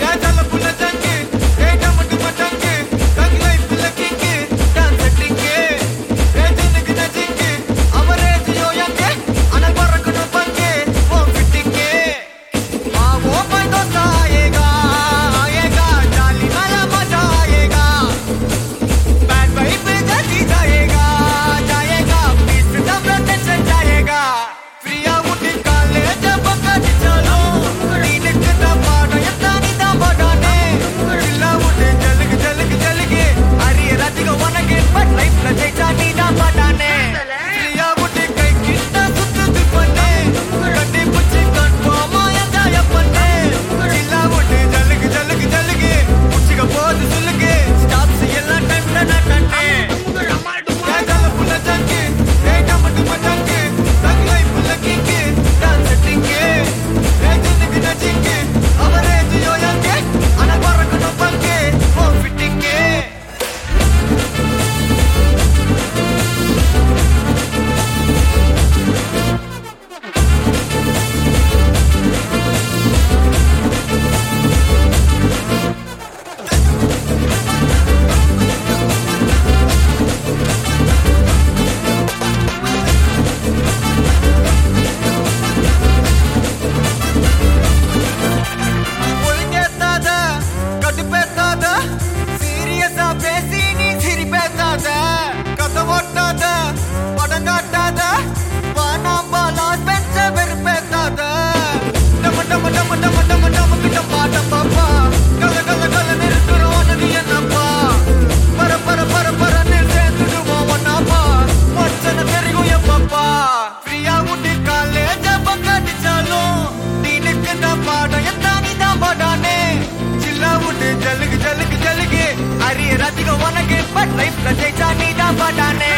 Got ஜல்லுக்கு ஜல்லுக்கு ஜல்லுக்கு அரிய ரசிக உனக்கு பட் லைஃப்ல ஜெயிச்சா நீ தான் பாட்டானே.